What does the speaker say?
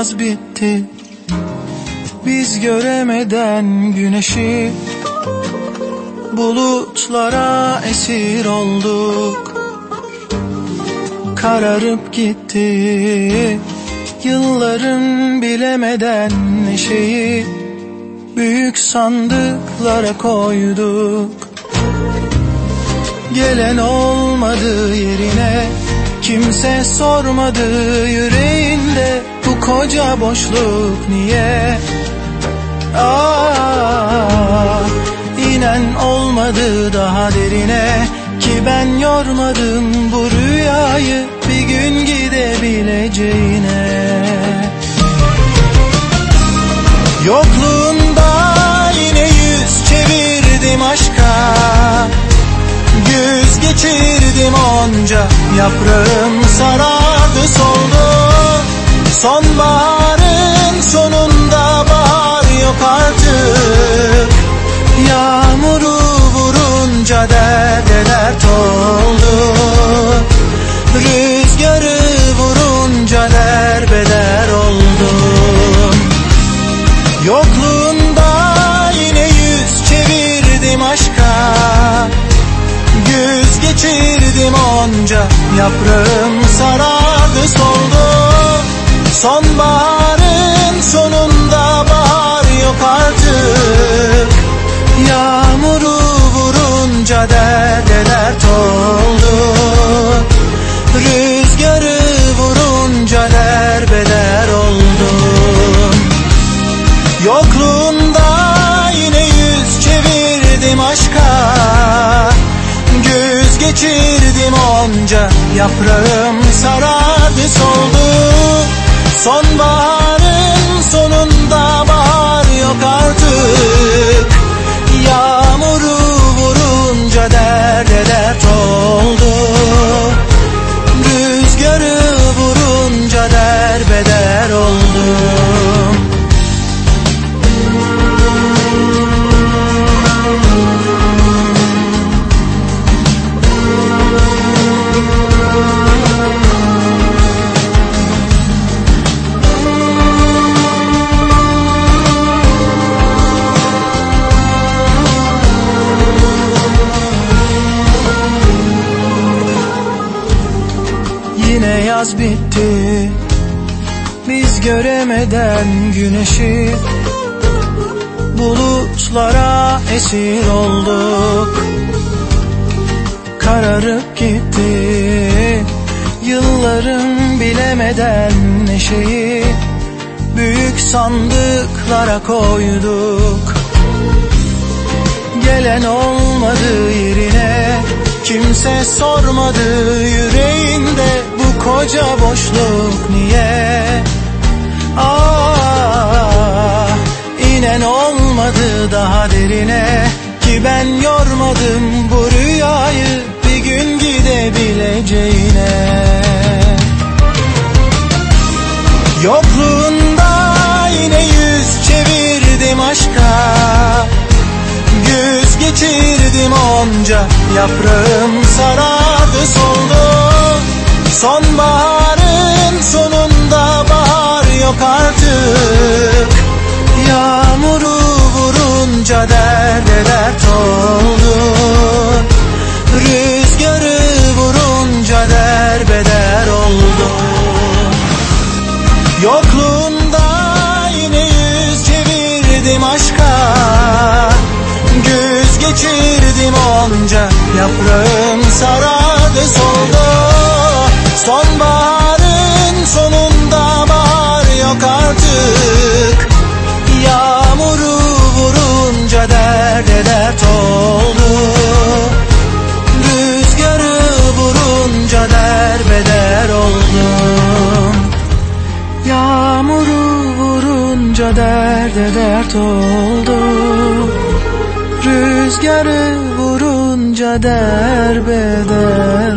yaz bitti. Biz göremeden güneşi Bulutlara esir olduk. Kararıp gitti. Yılların bilemeden neşeyi Büyük sandıklara koyduk. Gelen olmadı yerine Kimse sormadı yüreğinde koca boşluk niye? Ah, inen olmadı daha derine Ki ben yormadım bu rüyayı Bir gün gidebileceğine. Yokluğunda yine yüz çevirdim aşka Güz geçirdim onca Yaprağım sarardı dert oldu. Rüzgarı vurunca derbeder oldum. Yokluğunda yine yüz çevirdim aşka. Güz geçirdim onca Yaprağım sarardı soldu. Sonbaharın sonunda bahar yok artık. Yağmuru vurunca derde dert oldu. Rüzgarı vurunca derbeder oldum. Yokluğunda yine yüz çevirdim aşka. Güz geçirdim onca Yaprağım sarardı soldu Yine yaz bitti. Biz göremeden güneşi Bulutlara esir olduk. Kararıp gitti. Yılların bilemeden neşeyi Büyük sandıklara koyduk. Gelen olmadı yerine Kimse sormadı yüreğinde koca boşluk niye? Ah, inen olmadı daha derine. Ki ben yormadım bu rüyayı Bir gün gidebileceğine. Yokluğunda yine yüz çevirdim aşka. Güz geçirdim onca Yaprağım soldu Sonbaharın sonunda bahar yok artık. Yağmuru vurunca derde dert oldu. Rüzgarı vurunca derbeder oldu. Yokluğunda yine yüz çevirdim aşka. Güz geçirdim onca Yaprağım sarardı soldu Sonbaharın sonunda bahar yok artık. Yağmuru vurunca derde dert oldu. Rüzgarı vurunca derbeder oldum Yağmuru vurunca derde dert oldu. Rüzgarı vurunca derbeder